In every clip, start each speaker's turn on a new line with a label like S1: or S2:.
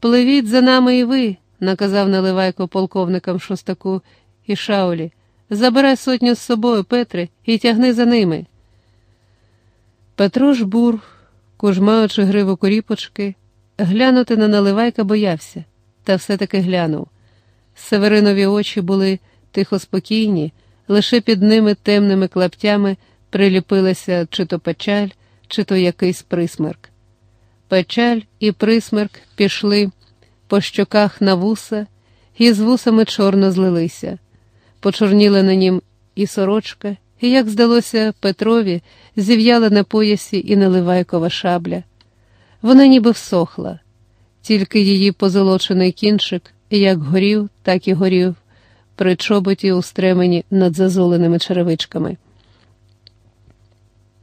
S1: Пливіть за нами і ви, наказав наливайко полковникам шостаку і Шаулі. Забирай сотню з собою, Петре, і тягни за ними. Петро жбур, кужмаючи гриву коріпочки, глянути на наливайка боявся, та все-таки глянув. Северинові очі були тихо спокійні, лише під ними темними клаптями приліпилася чи то печаль, чи то якийсь присмерк. Печаль і присмерк пішли по щоках на вуса, і з вусами чорно злилися. Почорніла на нім і сорочка, і, як здалося Петрові, зів'яла на поясі і наливайкова шабля. Вона ніби всохла, тільки її позолочений кінчик як горів, так і горів, при чоботі устремені над зазоленими черевичками.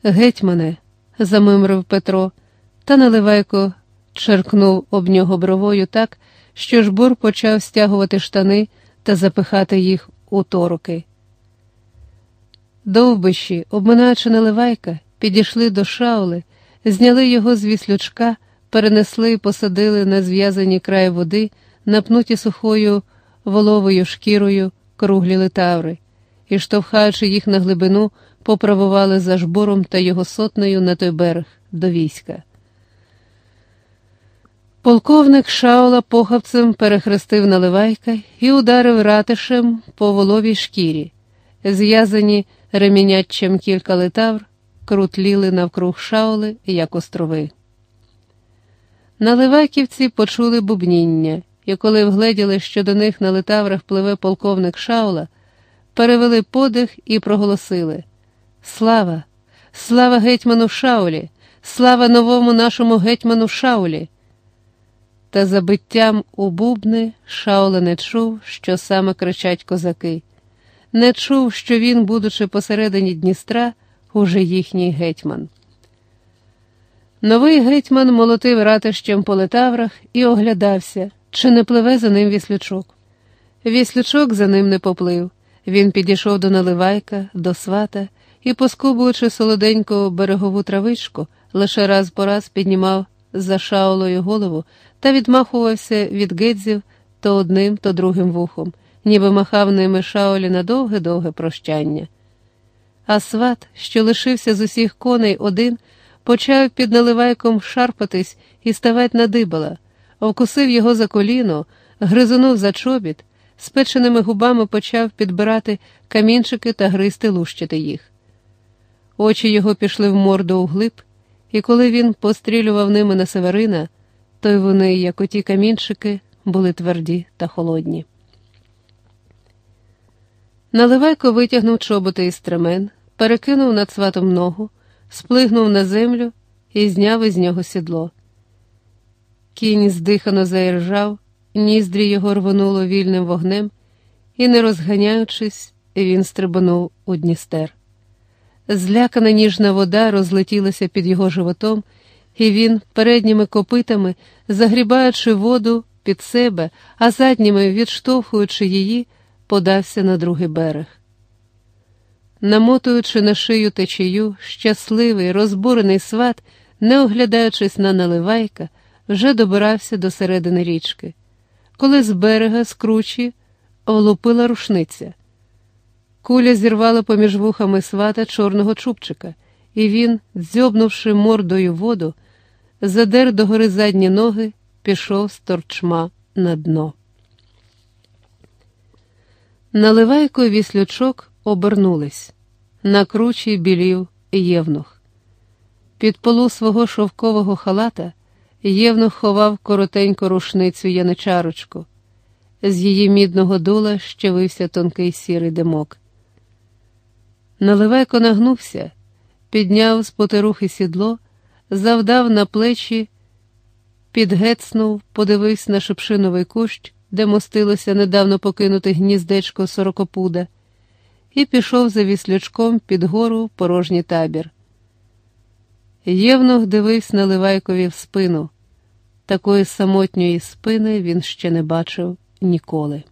S1: Геть мене, замимрив Петро, та наливайко черкнув об нього бровою так, що жбур почав стягувати штани та запихати їх у торуки. Довбищі, обминаючи наливайка, підійшли до шаули, зняли його з віслючка, перенесли і посадили на зв'язані край води, напнуті сухою воловою шкірою круглі литаври, і, штовхаючи їх на глибину, поправували за жбуром та його сотнею на той берег до війська. Полковник Шаула похавцем перехрестив наливайка і ударив ратишем по воловій шкірі. Зв'язані реміняччям кілька литавр, крутліли навкруг шаули, як острови. Наливайківці почули бубніння, і коли вгледіли, що до них на литаврах пливе полковник Шаула, перевели подих і проголосили Слава! Слава гетьману Шаулі! Слава новому нашому гетьману Шаулі! Та за биттям у бубни Шаула не чув, що саме кричать козаки, не чув, що він, будучи посередині Дністра, уже їхній гетьман. Новий гетьман молотив ратищем по летаврах і оглядався, чи не пливе за ним віслючок. Віслючок за ним не поплив. Він підійшов до наливайка, до свата і, поскубуючи солоденьку берегову травичку, лише раз по раз піднімав за шаулою голову та відмахувався від гедзів то одним, то другим вухом, ніби махав ними шаулі на довге-довге прощання. А сват, що лишився з усіх коней один, почав під наливайком шарпатись і ставати на дибала, вкусив його за коліно, гризунув за чобіт, спеченими губами почав підбирати камінчики та гризти лущити їх. Очі його пішли в морду углиб, і коли він пострілював ними на Северина, то й вони, як оті камінчики, були тверді та холодні. Наливайко витягнув чоботи із стремен, перекинув над сватом ногу, сплигнув на землю і зняв із нього сідло. Кінь здихано заіржав, ніздрі його рвонуло вільним вогнем, і, не розганяючись, він стрибанув у Дністер. Злякана ніжна вода розлетілася під його животом, і він, передніми копитами, загрібаючи воду під себе, а задніми відштовхуючи її, подався на другий берег. Намотуючи на шию течію, щасливий, розбурений сват, не оглядаючись на наливайка, вже добирався до середини річки, коли з берега з кручі влупила рушниця. Куля зірвала поміж вухами свата чорного чубчика, і він, дзьобнувши мордою воду, задер догори задні ноги, пішов з торчма на дно. Наливайко віслючок обернулись. На кручі білів євнух. Під полу свого шовкового халата євнух ховав коротеньку рушницю яничарочку. З її мідного дула щевився тонкий сірий димок. Наливайко нагнувся, підняв з потерухи сідло, завдав на плечі, підгецнув, подивився на шипшиновий кущ, де мостилося недавно покинуте гніздечко сорокопуда, і пішов за віслючком під гору порожній табір. Євнух дивився на Ливайкові в спину. Такої самотньої спини він ще не бачив ніколи.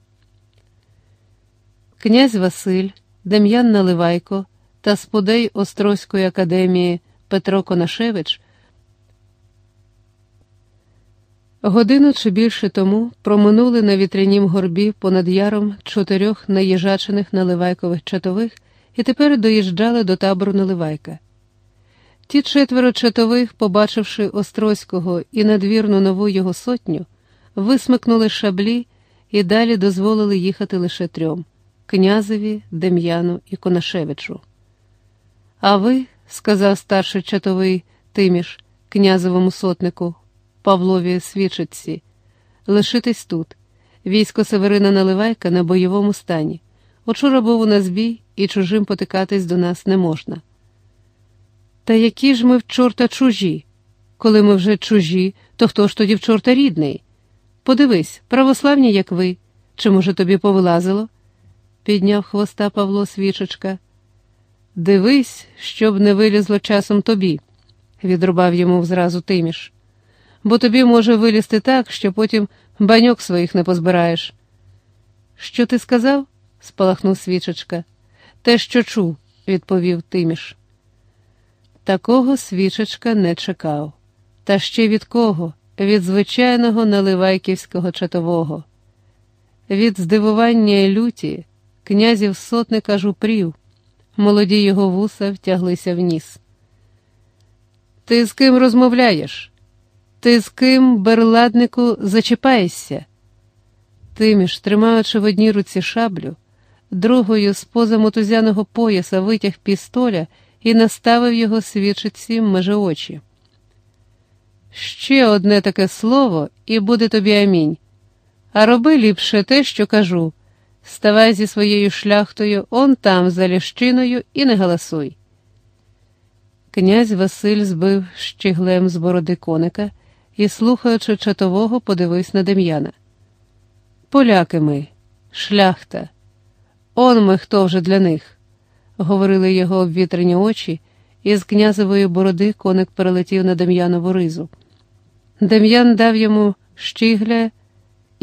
S1: Князь Василь. Дем'ян Наливайко та сподей Острозької академії Петро Конашевич Годину чи більше тому проминули на вітрянім горбі понад яром чотирьох наїжачених наливайкових чатових і тепер доїжджали до табору Наливайка. Ті четверо чатових, побачивши Острозького і надвірну нову його сотню, висмикнули шаблі і далі дозволили їхати лише трьом князеві, Дем'яну і Конашевичу. А ви, сказав старший чатовий Тиміш, князевому сотнику, Павлові Свічиці, лишитись тут. Військо Северина Наливайка на бойовому стані. Учора був у нас бій, і чужим потикатись до нас не можна. Та які ж ми в чорта чужі? Коли ми вже чужі, то хто ж тоді в чорта рідний? Подивись, православні, як ви, чи, може, тобі повилазило? Підняв хвоста Павло Свічечка. Дивись, щоб не вилізло часом тобі, відрубав йому зразу Тиміш. Бо тобі може вилізти так, що потім баньок своїх не позбираєш. Що ти сказав? спалахнув свічечка. Те, що чув, відповів Тиміш. Такого свічечка не чекав. Та ще від кого? Від звичайного наливайківського чатового. Від здивування і люті князів сотник аж упрів, молоді його вуса втяглися в ніс. Ти з ким розмовляєш? Ти з ким, берладнику, зачіпаєшся? Тиміш, тримаючи в одній руці шаблю, другою з поза мотузяного пояса витяг пістоля і наставив його свічиці межи очі. Ще одне таке слово, і буде тобі амінь. А роби ліпше те, що кажу. Ставай зі своєю шляхтою он там, за ліщиною, і не галасуй. Князь Василь збив щіглем з бороди коника і, слухаючи чатового, подивився на Дем'яна. Поляки ми, шляхта, он ми хто вже для них, говорили його обвітрені очі, і з князевої бороди коник перелетів на Дем'янову ризу. Дем'ян дав йому щігля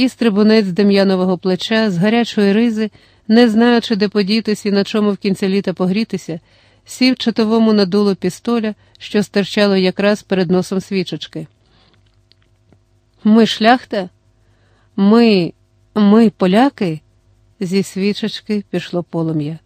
S1: і стрибунець з Дем'янового плеча з гарячої ризи, не знаючи, де подітись і на чому в кінці літа погрітися, сів чатовому на дуло пістоля, що стирчало якраз перед носом свічечки. Ми шляхта? Ми, ми поляки? Зі свічечки пішло полум'я.